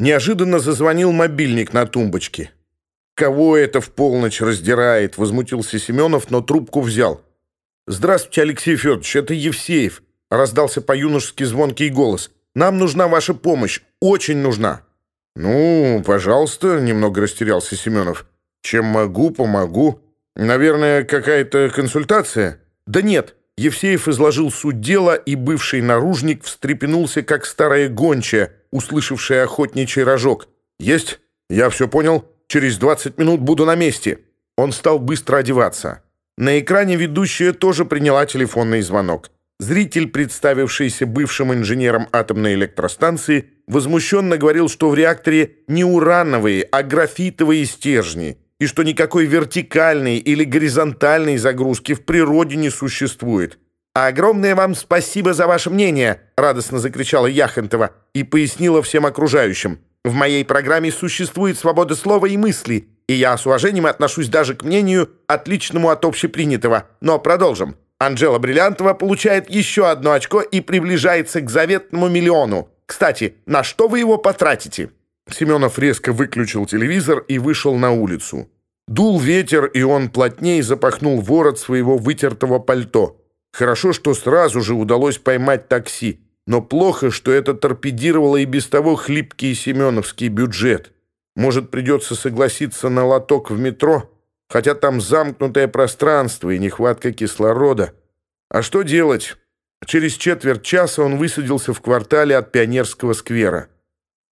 Неожиданно зазвонил мобильник на тумбочке. «Кого это в полночь раздирает?» — возмутился Семенов, но трубку взял. «Здравствуйте, Алексей Федорович, это Евсеев», — раздался по-юношески звонкий голос. «Нам нужна ваша помощь, очень нужна». «Ну, пожалуйста», — немного растерялся Семенов. «Чем могу, помогу. Наверное, какая-то консультация?» «Да нет, Евсеев изложил суть дела, и бывший наружник встрепенулся, как старая гончая, услышавшая охотничий рожок. «Есть? Я все понял. Через 20 минут буду на месте». Он стал быстро одеваться. На экране ведущая тоже приняла телефонный звонок. Зритель, представившийся бывшим инженером атомной электростанции, возмущенно говорил, что в реакторе не урановые, а графитовые стержни, и И что никакой вертикальной или горизонтальной загрузки в природе не существует. А огромное вам спасибо за ваше мнение, радостно закричала Яхонтова и пояснила всем окружающим. В моей программе существует свобода слова и мысли, и я с уважением отношусь даже к мнению, отличному от общепринятого. Но продолжим. Анжела Бриллиантова получает еще одно очко и приближается к заветному миллиону. Кстати, на что вы его потратите?» Семенов резко выключил телевизор и вышел на улицу. Дул ветер, и он плотней запахнул ворот своего вытертого пальто. Хорошо, что сразу же удалось поймать такси, но плохо, что это торпедировало и без того хлипкий семеновский бюджет. Может, придется согласиться на лоток в метро, хотя там замкнутое пространство и нехватка кислорода. А что делать? Через четверть часа он высадился в квартале от Пионерского сквера.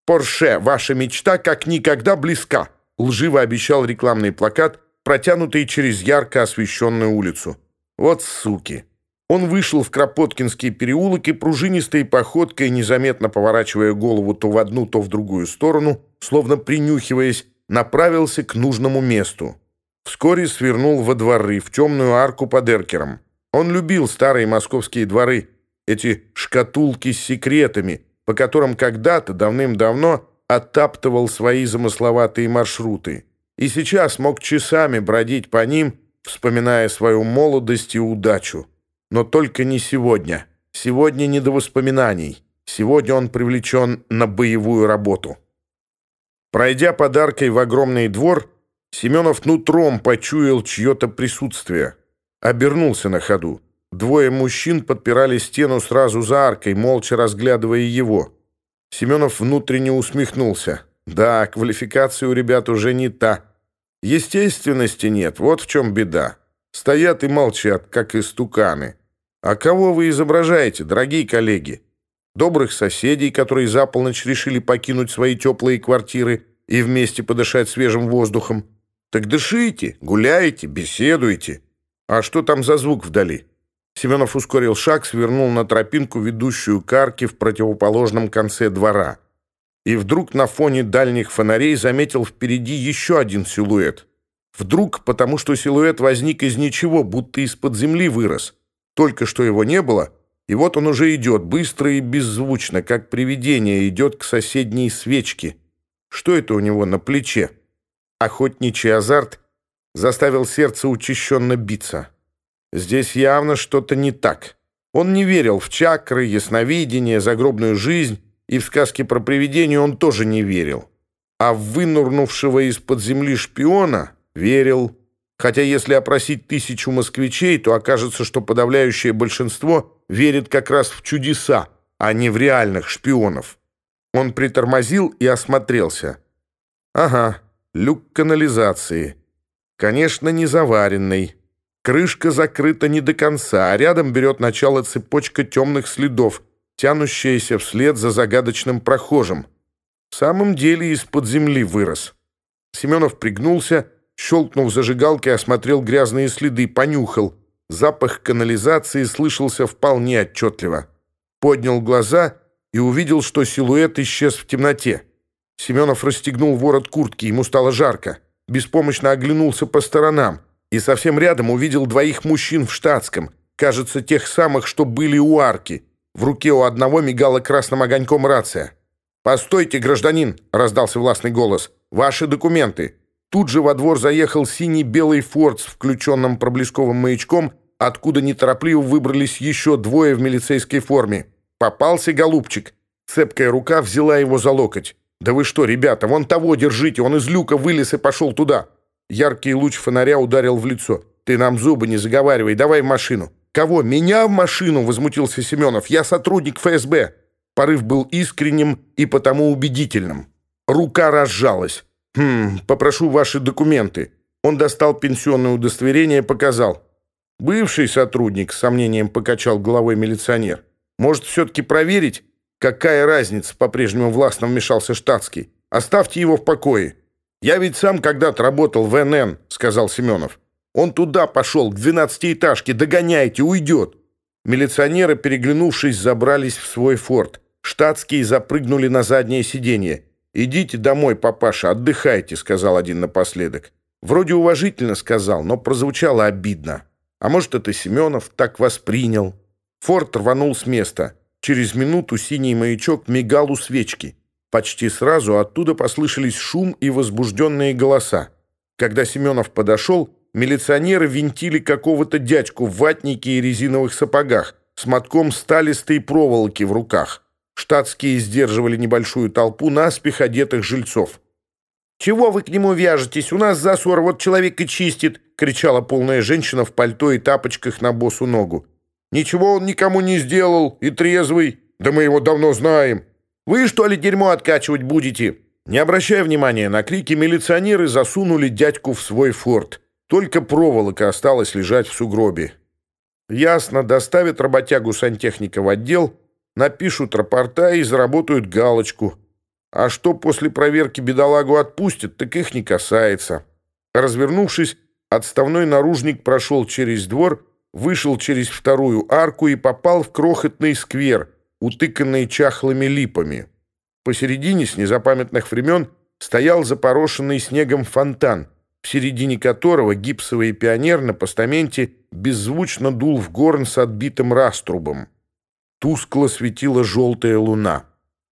«Порше, ваша мечта как никогда близка», лживо обещал рекламный плакат, протянутый через ярко освещенную улицу. «Вот суки!» Он вышел в Кропоткинский переулок и пружинистой походкой, незаметно поворачивая голову то в одну, то в другую сторону, словно принюхиваясь, направился к нужному месту. Вскоре свернул во дворы, в темную арку под эркером. Он любил старые московские дворы, эти шкатулки с секретами, по которым когда-то, давным-давно, оттаптывал свои замысловатые маршруты, и сейчас мог часами бродить по ним, вспоминая свою молодость и удачу. Но только не сегодня. Сегодня не до воспоминаний. Сегодня он привлечен на боевую работу. Пройдя подаркой в огромный двор, Семенов нутром почуял чье-то присутствие. Обернулся на ходу. Двое мужчин подпирали стену сразу за аркой, молча разглядывая его. Семенов внутренне усмехнулся. Да, квалификация у ребят уже не та. Естественности нет, вот в чем беда. Стоят и молчат, как истуканы. А кого вы изображаете, дорогие коллеги? Добрых соседей, которые за полночь решили покинуть свои теплые квартиры и вместе подышать свежим воздухом? Так дышите, гуляйте, беседуйте. А что там за звук вдали? Семенов ускорил шаг, свернул на тропинку, ведущую к арке в противоположном конце двора. И вдруг на фоне дальних фонарей заметил впереди еще один силуэт. Вдруг, потому что силуэт возник из ничего, будто из-под земли вырос. Только что его не было, и вот он уже идет, быстро и беззвучно, как привидение, идет к соседней свечке. Что это у него на плече? Охотничий азарт заставил сердце учащенно биться. Здесь явно что-то не так. Он не верил в чакры, ясновидение, загробную жизнь, и в сказки про привидения он тоже не верил. А в вынурнувшего из-под земли шпиона верил. Хотя если опросить тысячу москвичей, то окажется, что подавляющее большинство верит как раз в чудеса, а не в реальных шпионов. Он притормозил и осмотрелся. Ага, люк канализации. Конечно, не заваренный. Крышка закрыта не до конца, а рядом берет начало цепочка темных следов, тянущаяся вслед за загадочным прохожим. В самом деле из-под земли вырос. Семенов пригнулся, щелкнув зажигалкой, осмотрел грязные следы, понюхал. Запах канализации слышался вполне отчетливо. Поднял глаза и увидел, что силуэт исчез в темноте. Семенов расстегнул ворот куртки, ему стало жарко. Беспомощно оглянулся по сторонам. и совсем рядом увидел двоих мужчин в штатском, кажется, тех самых, что были у арки. В руке у одного мигала красным огоньком рация. «Постойте, гражданин!» — раздался властный голос. «Ваши документы!» Тут же во двор заехал синий-белый форт с включенным проблесковым маячком, откуда неторопливо выбрались еще двое в милицейской форме. Попался голубчик. Цепкая рука взяла его за локоть. «Да вы что, ребята, вон того держите, он из люка вылез и пошел туда!» Яркий луч фонаря ударил в лицо. «Ты нам зубы не заговаривай, давай в машину». «Кого? Меня в машину?» — возмутился Семенов. «Я сотрудник ФСБ». Порыв был искренним и потому убедительным. Рука разжалась. «Хм, попрошу ваши документы». Он достал пенсионное удостоверение, и показал. «Бывший сотрудник», — с сомнением покачал головой милиционер. «Может, все-таки проверить?» «Какая разница?» — по-прежнему властно вмешался штатский. «Оставьте его в покое». Я ведь сам когда-то работал в НН, сказал Семенов. Он туда пошел, к двенадцатиэтажке, догоняйте, уйдет. Милиционеры, переглянувшись, забрались в свой форт. Штатские запрыгнули на заднее сиденье. «Идите домой, папаша, отдыхайте», — сказал один напоследок. Вроде уважительно сказал, но прозвучало обидно. А может, это Семенов так воспринял? Форт рванул с места. Через минуту синий маячок мигал у свечки. Почти сразу оттуда послышались шум и возбужденные голоса. Когда Семенов подошел, милиционеры винтили какого-то дядьку в ватнике и резиновых сапогах с мотком сталистой проволоки в руках. Штатские сдерживали небольшую толпу наспех одетых жильцов. «Чего вы к нему вяжетесь? У нас засор, вот человек и чистит!» — кричала полная женщина в пальто и тапочках на босу ногу. Ничего он никому не сделал, и трезвый. Да мы его давно знаем. Вы что ли дерьмо откачивать будете?» Не обращая внимания на крики, милиционеры засунули дядьку в свой форт. Только проволока осталась лежать в сугробе. Ясно, доставят работягу сантехника в отдел, напишут рапорта и заработают галочку. А что после проверки бедолагу отпустят, так их не касается. Развернувшись, отставной наружник прошел через двор, вышел через вторую арку и попал в крохотный сквер — утыканной чахлыми липами. Посередине с незапамятных времен стоял запорошенный снегом фонтан, в середине которого гипсовый пионер на постаменте беззвучно дул в горн с отбитым раструбом. Тускло светила желтая луна.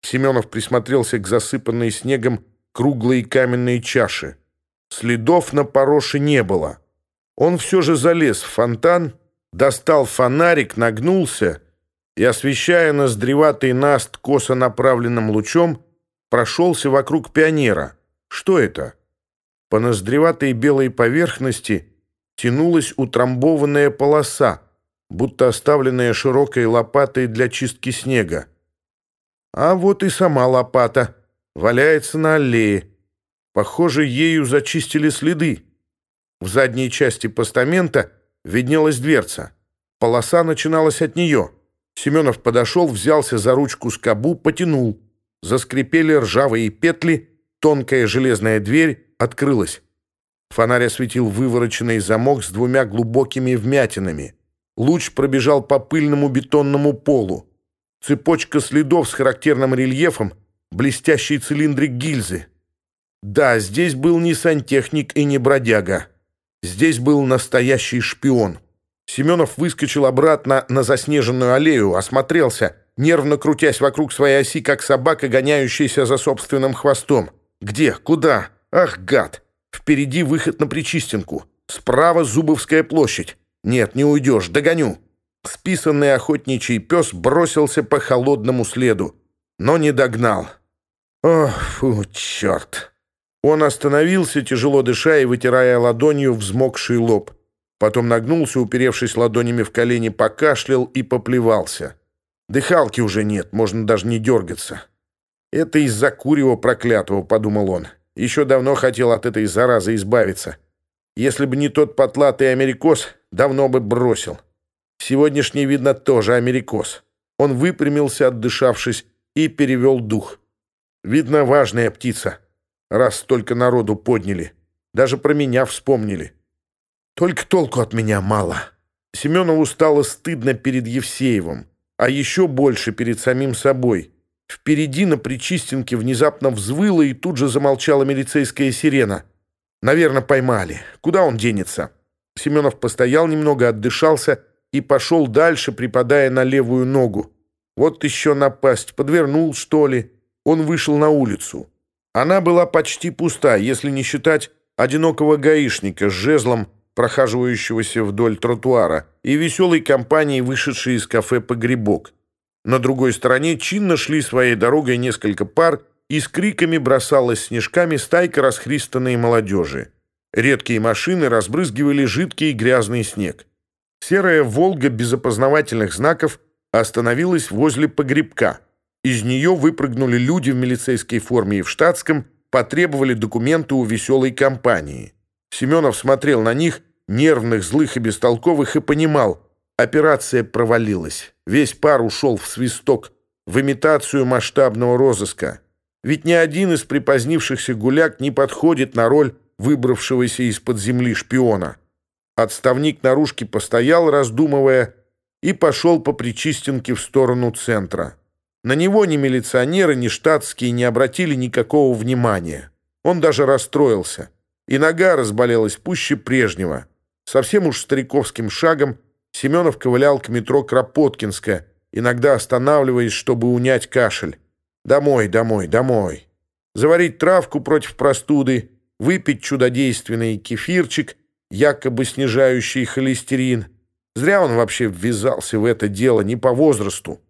Семенов присмотрелся к засыпанной снегом круглой каменной чаше. Следов на пороше не было. Он все же залез в фонтан, достал фонарик, нагнулся — и, освещая ноздреватый наст косо направленным лучом, прошелся вокруг пионера. Что это? По ноздреватой белой поверхности тянулась утрамбованная полоса, будто оставленная широкой лопатой для чистки снега. А вот и сама лопата валяется на аллее. Похоже, ею зачистили следы. В задней части постамента — виднелась дверца. Полоса начиналась от нее. Семенов подошел, взялся за ручку скобу, потянул. Заскрипели ржавые петли, тонкая железная дверь открылась. Фонарь осветил вывороченный замок с двумя глубокими вмятинами. Луч пробежал по пыльному бетонному полу. Цепочка следов с характерным рельефом, блестящий цилиндрик гильзы. Да, здесь был не сантехник и не бродяга. Здесь был настоящий шпион. Семенов выскочил обратно на заснеженную аллею, осмотрелся, нервно крутясь вокруг своей оси, как собака, гоняющаяся за собственным хвостом. «Где? Куда? Ах, гад! Впереди выход на Причистенку. Справа Зубовская площадь. Нет, не уйдешь, догоню!» Списанный охотничий пес бросился по холодному следу, но не догнал. «Ох, фу, черт!» Он остановился, тяжело дыша и вытирая ладонью взмокший лоб. Потом нагнулся, уперевшись ладонями в колени, покашлял и поплевался. Дыхалки уже нет, можно даже не дергаться. «Это из-за курева проклятого», — подумал он. «Еще давно хотел от этой заразы избавиться. Если бы не тот потлатый америкос, давно бы бросил. Сегодняшний, видно, тоже америкос». Он выпрямился, отдышавшись, и перевел дух. «Видно, важная птица» раз столько народу подняли. Даже про меня вспомнили. Только толку от меня мало. Семенову стало стыдно перед Евсеевым, а еще больше перед самим собой. Впереди на Причистенке внезапно взвыла и тут же замолчала милицейская сирена. Наверное, поймали. Куда он денется? Семенов постоял немного, отдышался и пошел дальше, припадая на левую ногу. Вот еще напасть. Подвернул, что ли? Он вышел на улицу. Она была почти пуста, если не считать одинокого гаишника с жезлом, прохаживающегося вдоль тротуара, и веселой компании, вышедшей из кафе «Погребок». На другой стороне чинно шли своей дорогой несколько пар, и с криками бросалась снежками стайка расхристанной молодежи. Редкие машины разбрызгивали жидкий и грязный снег. Серая «Волга» без опознавательных знаков остановилась возле погребка. Из нее выпрыгнули люди в милицейской форме и в штатском, потребовали документы у веселой компании. Семенов смотрел на них, нервных, злых и бестолковых, и понимал, операция провалилась. Весь пар ушел в свисток, в имитацию масштабного розыска. Ведь ни один из припозднившихся гуляк не подходит на роль выбравшегося из-под земли шпиона. Отставник наружки постоял, раздумывая, и пошел по Причистенке в сторону центра. На него ни милиционеры, ни штатские не обратили никакого внимания. Он даже расстроился. И нога разболелась пуще прежнего. Совсем уж стариковским шагом Семенов ковылял к метро Кропоткинская, иногда останавливаясь, чтобы унять кашель. Домой, домой, домой. Заварить травку против простуды, выпить чудодейственный кефирчик, якобы снижающий холестерин. Зря он вообще ввязался в это дело, не по возрасту.